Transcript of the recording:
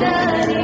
solidarity.